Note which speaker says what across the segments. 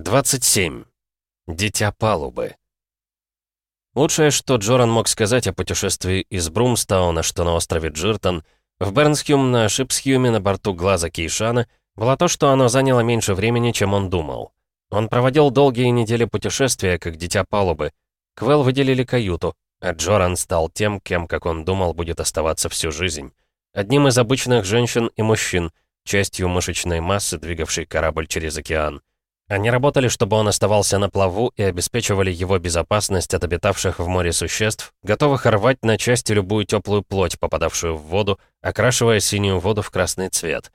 Speaker 1: 27. Дитя палубы. Лучшее, что Джоран мог сказать о путешествии из Брумстауна, что на острове Джиртон, в Бернсхюм на Шипсхюме на борту Глаза Кейшана, было то, что оно заняло меньше времени, чем он думал. Он проводил долгие недели путешествия, как дитя палубы. Квел выделили каюту, а Джоран стал тем, кем, как он думал, будет оставаться всю жизнь. Одним из обычных женщин и мужчин, частью мышечной массы, двигавшей корабль через океан. Они работали, чтобы он оставался на плаву и обеспечивали его безопасность от обитавших в море существ, готовых рвать на части любую теплую плоть, попадавшую в воду, окрашивая синюю воду в красный цвет.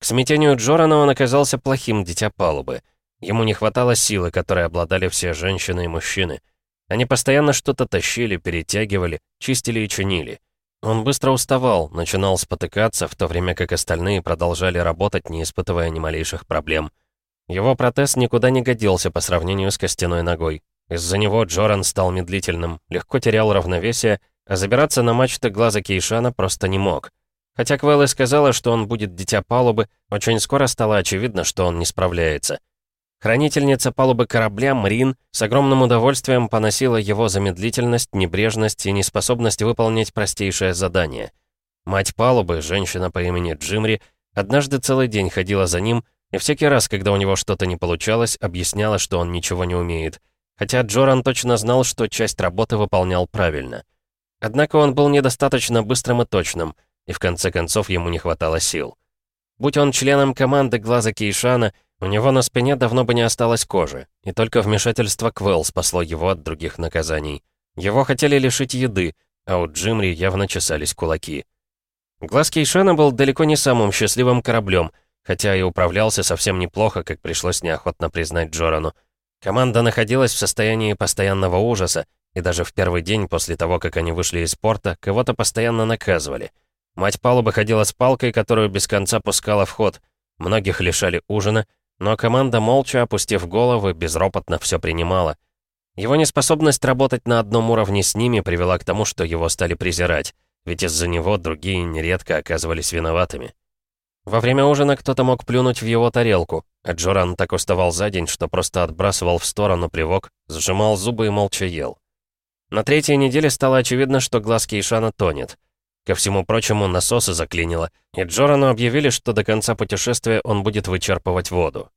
Speaker 1: К смятению Джорана он оказался плохим дитя палубы. Ему не хватало силы, которой обладали все женщины и мужчины. Они постоянно что-то тащили, перетягивали, чистили и чинили. Он быстро уставал, начинал спотыкаться, в то время как остальные продолжали работать, не испытывая ни малейших проблем. Его протез никуда не годился по сравнению с костяной ногой. Из-за него Джоран стал медлительным, легко терял равновесие, а забираться на мачты глаза Кейшана просто не мог. Хотя Квелла сказала, что он будет дитя палубы, очень скоро стало очевидно, что он не справляется. Хранительница палубы корабля Мрин с огромным удовольствием поносила его замедлительность, небрежность и неспособность выполнить простейшее задание. Мать палубы, женщина по имени Джимри, однажды целый день ходила за ним, и всякий раз, когда у него что-то не получалось, объясняла, что он ничего не умеет. Хотя Джоран точно знал, что часть работы выполнял правильно. Однако он был недостаточно быстрым и точным, и в конце концов ему не хватало сил. Будь он членом команды «Глаза Кейшана», у него на спине давно бы не осталось кожи, и только вмешательство Квелл спасло его от других наказаний. Его хотели лишить еды, а у Джимри явно чесались кулаки. «Глаз Кейшана» был далеко не самым счастливым кораблем — хотя и управлялся совсем неплохо, как пришлось неохотно признать Джорану. Команда находилась в состоянии постоянного ужаса, и даже в первый день после того, как они вышли из порта, кого-то постоянно наказывали. Мать палубы ходила с палкой, которую без конца пускала в ход. Многих лишали ужина, но команда, молча опустив головы, безропотно все принимала. Его неспособность работать на одном уровне с ними привела к тому, что его стали презирать, ведь из-за него другие нередко оказывались виноватыми. Во время ужина кто-то мог плюнуть в его тарелку, а Джоран так уставал за день, что просто отбрасывал в сторону привок, сжимал зубы и молча ел. На третьей неделе стало очевидно, что глаз Кейшана тонет. Ко всему прочему, насосы заклинило, и Джорану объявили, что до конца путешествия он будет вычерпывать воду.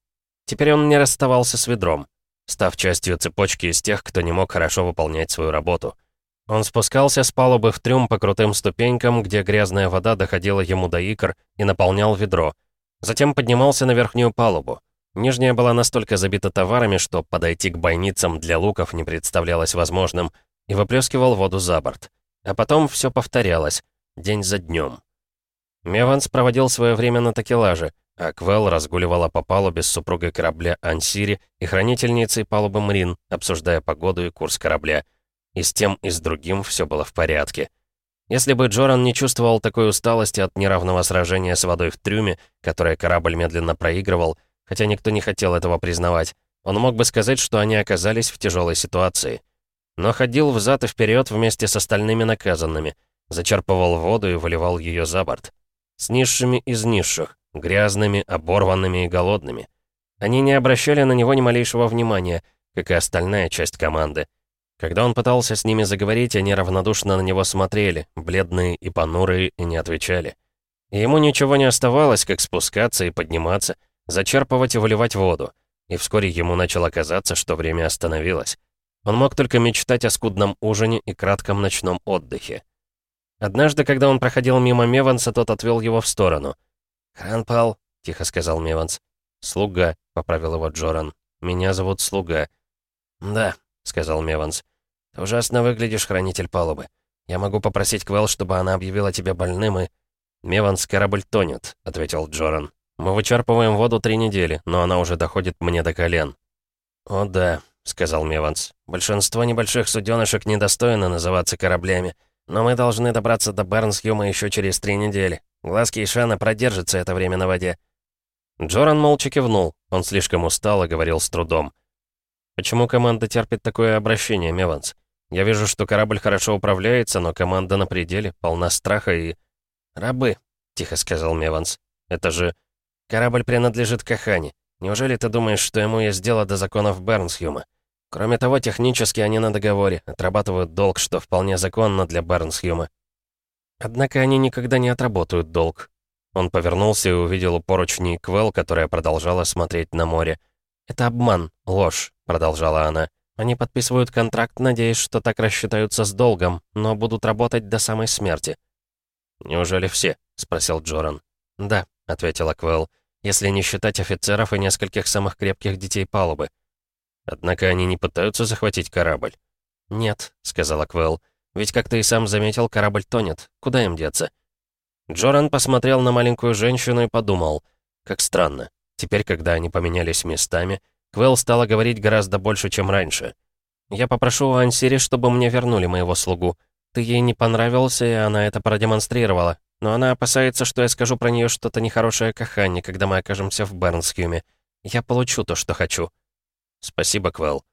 Speaker 1: Теперь он не расставался с ведром, став частью цепочки из тех, кто не мог хорошо выполнять свою работу. Он спускался с палубы в трюм по крутым ступенькам, где грязная вода доходила ему до икр, и наполнял ведро. Затем поднимался на верхнюю палубу. Нижняя была настолько забита товарами, что подойти к бойницам для луков не представлялось возможным, и выплескивал воду за борт. А потом все повторялось, день за днем. Меванс проводил свое время на такелаже, а Квелл разгуливала по палубе с супругой корабля Ансири и хранительницей палубы Мрин, обсуждая погоду и курс корабля. И с тем, и с другим все было в порядке. Если бы Джоран не чувствовал такой усталости от неравного сражения с водой в трюме, которое корабль медленно проигрывал, хотя никто не хотел этого признавать, он мог бы сказать, что они оказались в тяжелой ситуации. Но ходил взад и вперед вместе с остальными наказанными, зачерпывал воду и выливал ее за борт. С низшими из низших, грязными, оборванными и голодными. Они не обращали на него ни малейшего внимания, как и остальная часть команды. Когда он пытался с ними заговорить, они равнодушно на него смотрели, бледные и понурые, и не отвечали. И ему ничего не оставалось, как спускаться и подниматься, зачерпывать и выливать воду. И вскоре ему начало казаться, что время остановилось. Он мог только мечтать о скудном ужине и кратком ночном отдыхе. Однажды, когда он проходил мимо Меванса, тот отвел его в сторону. «Хранпал», — тихо сказал Меванс. «Слуга», — поправил его Джоран. «Меня зовут Слуга». «Да», — сказал Меванс. Ужасно выглядишь, хранитель палубы. Я могу попросить Квелл, чтобы она объявила тебя больным и...» «Меванс корабль тонет», — ответил Джоран. «Мы вычерпываем воду три недели, но она уже доходит мне до колен». «О да», — сказал Меванс. «Большинство небольших суденышек недостойно называться кораблями, но мы должны добраться до Барнсхюма еще через три недели. Глазки и Шана продержатся это время на воде». Джоран молча кивнул. Он слишком устал и говорил с трудом. «Почему команда терпит такое обращение, Меванс? Я вижу, что корабль хорошо управляется, но команда на пределе, полна страха и... «Рабы», — тихо сказал Меванс. «Это же... Корабль принадлежит Кахане. Неужели ты думаешь, что ему есть дело до законов Бернсхюма? Кроме того, технически они на договоре, отрабатывают долг, что вполне законно для Бернсхюма. Однако они никогда не отработают долг». Он повернулся и увидел у поручней Квел, которая продолжала смотреть на море. «Это обман, ложь», — продолжала она. Они подписывают контракт, надеясь, что так рассчитаются с долгом, но будут работать до самой смерти». «Неужели все?» — спросил Джоран. «Да», — ответила Квелл, «если не считать офицеров и нескольких самых крепких детей палубы». «Однако они не пытаются захватить корабль?» «Нет», — сказала Квелл. «Ведь, как ты и сам заметил, корабль тонет. Куда им деться?» Джоран посмотрел на маленькую женщину и подумал. «Как странно. Теперь, когда они поменялись местами, Квелл стала говорить гораздо больше, чем раньше. «Я попрошу у Ансири, чтобы мне вернули моего слугу. Ты ей не понравился, и она это продемонстрировала. Но она опасается, что я скажу про нее что-то нехорошее Кахане, когда мы окажемся в Бернсхюме. Я получу то, что хочу». «Спасибо, Квелл».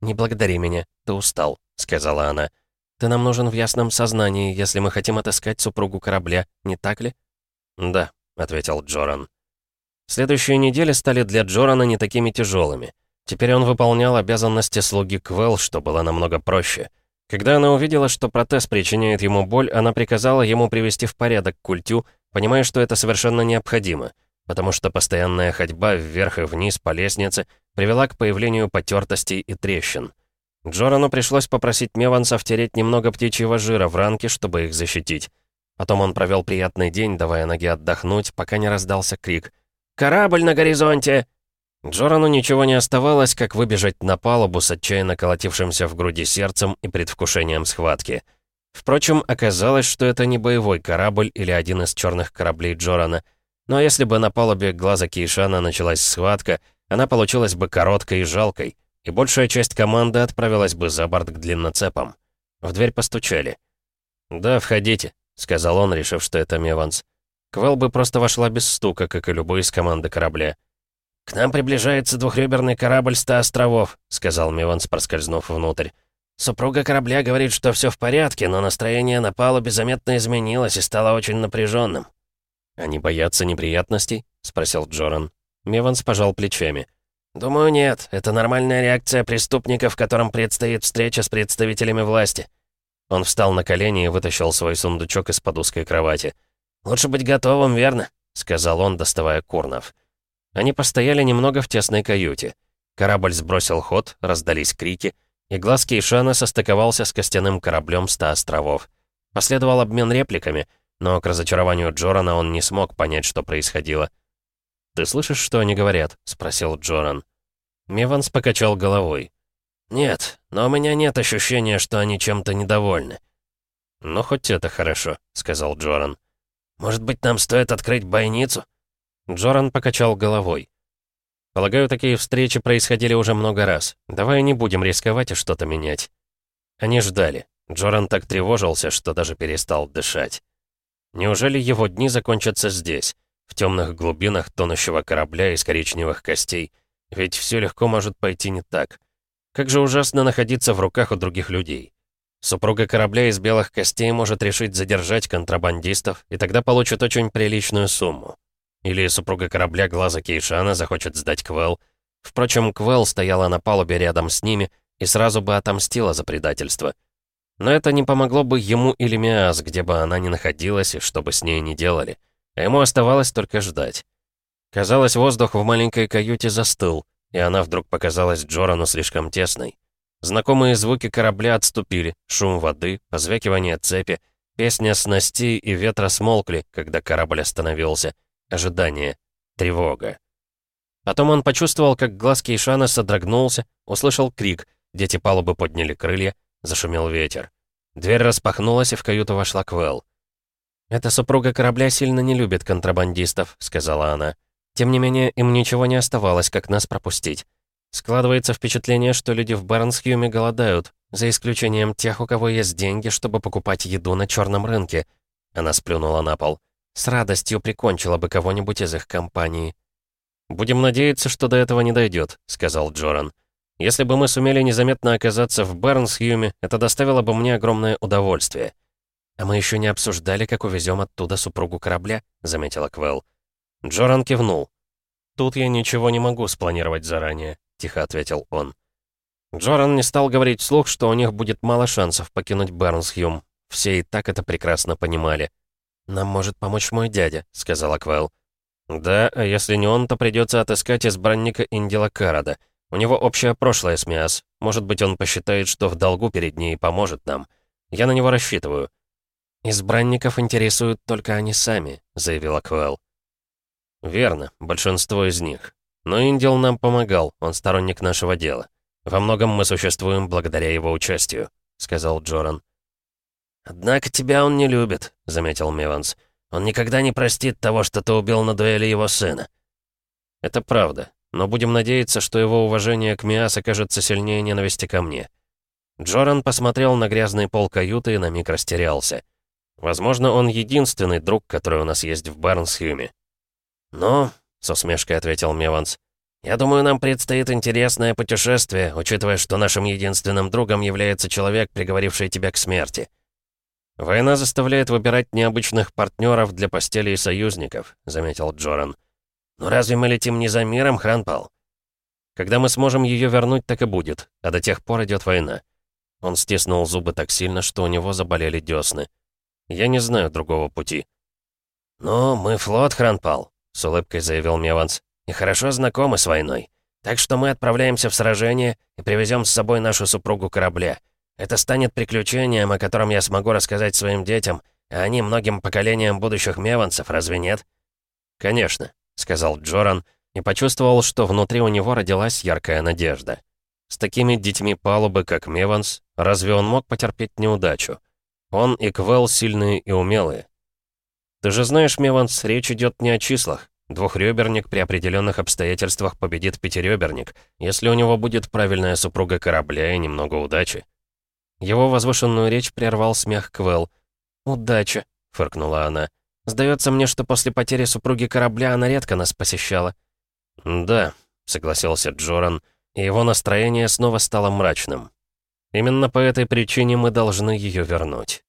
Speaker 1: «Не благодари меня, ты устал», — сказала она. «Ты нам нужен в ясном сознании, если мы хотим отыскать супругу корабля, не так ли?» «Да», — ответил Джоран. Следующие недели стали для Джорана не такими тяжелыми. Теперь он выполнял обязанности слуги Квел, что было намного проще. Когда она увидела, что протез причиняет ему боль, она приказала ему привести в порядок культю, понимая, что это совершенно необходимо, потому что постоянная ходьба вверх и вниз по лестнице привела к появлению потертостей и трещин. Джорану пришлось попросить Меванса втереть немного птичьего жира в ранки, чтобы их защитить. Потом он провел приятный день, давая ноге отдохнуть, пока не раздался крик — Корабль на горизонте!» Джорану ничего не оставалось, как выбежать на палубу с отчаянно колотившимся в груди сердцем и предвкушением схватки. Впрочем, оказалось, что это не боевой корабль или один из черных кораблей Джорана. Но если бы на палубе глаза Кейшана началась схватка, она получилась бы короткой и жалкой, и большая часть команды отправилась бы за борт к длинноцепам. В дверь постучали. «Да, входите», — сказал он, решив, что это Меванс. Квел бы просто вошла без стука, как и любой из команды корабля. «К нам приближается двухреберный корабль «Ста островов», — сказал Миванс, проскользнув внутрь. «Супруга корабля говорит, что все в порядке, но настроение на палубе заметно изменилось и стало очень напряженным». «Они «А боятся неприятностей?» — спросил Джоран. Миванс пожал плечами. «Думаю, нет. Это нормальная реакция преступников, которым предстоит встреча с представителями власти». Он встал на колени и вытащил свой сундучок из-под узкой кровати. «Лучше быть готовым, верно?» — сказал он, доставая Курнов. Они постояли немного в тесной каюте. Корабль сбросил ход, раздались крики, и глаз Кейшана состыковался с костяным кораблем ста островов. Последовал обмен репликами, но к разочарованию Джорана он не смог понять, что происходило. «Ты слышишь, что они говорят?» — спросил Джоран. Меванс покачал головой. «Нет, но у меня нет ощущения, что они чем-то недовольны». «Ну, хоть это хорошо», — сказал Джоран. Может быть, нам стоит открыть бойницу?» Джоран покачал головой. «Полагаю, такие встречи происходили уже много раз. Давай не будем рисковать и что-то менять». Они ждали. Джоран так тревожился, что даже перестал дышать. Неужели его дни закончатся здесь, в темных глубинах тонущего корабля из коричневых костей? Ведь все легко может пойти не так. Как же ужасно находиться в руках у других людей. Супруга корабля из белых костей может решить задержать контрабандистов, и тогда получит очень приличную сумму. Или супруга корабля глаза Кейшана захочет сдать Квел. Впрочем, Квел стояла на палубе рядом с ними и сразу бы отомстила за предательство. Но это не помогло бы ему или Миас, где бы она ни находилась и что бы с ней ни делали. А ему оставалось только ждать. Казалось, воздух в маленькой каюте застыл, и она вдруг показалась Джорану слишком тесной. Знакомые звуки корабля отступили, шум воды, позвякивание цепи, песня снастей и ветра смолкли, когда корабль остановился. Ожидание. Тревога. Потом он почувствовал, как глаз Кейшана содрогнулся, услышал крик, дети палубы подняли крылья, зашумел ветер. Дверь распахнулась, и в каюту вошла Квелл. «Эта супруга корабля сильно не любит контрабандистов», — сказала она. «Тем не менее, им ничего не оставалось, как нас пропустить. Складывается впечатление, что люди в Бернсхьюме голодают, за исключением тех, у кого есть деньги, чтобы покупать еду на черном рынке. Она сплюнула на пол. С радостью прикончила бы кого-нибудь из их компании. «Будем надеяться, что до этого не дойдет», — сказал Джоран. «Если бы мы сумели незаметно оказаться в Бернсхьюме, это доставило бы мне огромное удовольствие». «А мы еще не обсуждали, как увезем оттуда супругу корабля», — заметила Квелл. Джоран кивнул. «Тут я ничего не могу спланировать заранее. — тихо ответил он. Джоран не стал говорить вслух, что у них будет мало шансов покинуть Бернсхюм. Все и так это прекрасно понимали. «Нам может помочь мой дядя», — сказала Квелл. «Да, а если не он, то придется отыскать избранника Индила Карада. У него общее прошлое с Миас. Может быть, он посчитает, что в долгу перед ней поможет нам. Я на него рассчитываю». «Избранников интересуют только они сами», — заявила Квелл. «Верно, большинство из них. Но Индил нам помогал, он сторонник нашего дела. Во многом мы существуем благодаря его участию», — сказал Джоран.
Speaker 2: «Однако тебя он не любит», — заметил Миванс. «Он никогда не простит того, что ты убил на дуэли его сына».
Speaker 1: «Это правда, но будем надеяться, что его уважение к Миас окажется сильнее ненависти ко мне». Джоран посмотрел на грязный пол каюты и на миг растерялся. «Возможно, он единственный друг, который у нас есть в Барнсхюме».
Speaker 2: «Но — с усмешкой ответил Меванс. «Я думаю, нам предстоит интересное путешествие, учитывая, что нашим единственным другом является человек, приговоривший тебя к смерти».
Speaker 1: «Война заставляет выбирать необычных партнеров для постели и союзников», — заметил Джоран.
Speaker 2: «Но разве мы летим не за миром, Хранпал?»
Speaker 1: «Когда мы сможем ее вернуть, так и будет, а до тех пор идет война». Он стиснул зубы так сильно, что у него заболели десны. «Я не знаю другого пути».
Speaker 2: Но мы флот, Хранпал», с улыбкой заявил Меванс, и хорошо знакомы с войной. Так что мы отправляемся в сражение и привезем с собой нашу супругу корабля. Это станет приключением, о котором я смогу рассказать своим детям, а они многим поколениям будущих меванцев, разве нет?»
Speaker 1: «Конечно», — сказал Джоран, и почувствовал, что внутри у него родилась яркая надежда. С такими детьми палубы, как Меванс, разве он мог потерпеть неудачу? Он и квел сильные и умелые, ты же знаешь, Меванс, речь идет не о числах. Двухреберник при определенных обстоятельствах победит пятиреберник, если у него будет правильная супруга корабля и немного удачи. Его возвышенную речь прервал смех Квел. «Удача», — фыркнула она. «Сдается мне, что после потери супруги корабля она редко нас посещала». «Да», — согласился Джоран, и его настроение снова стало мрачным. «Именно по этой причине мы должны ее вернуть».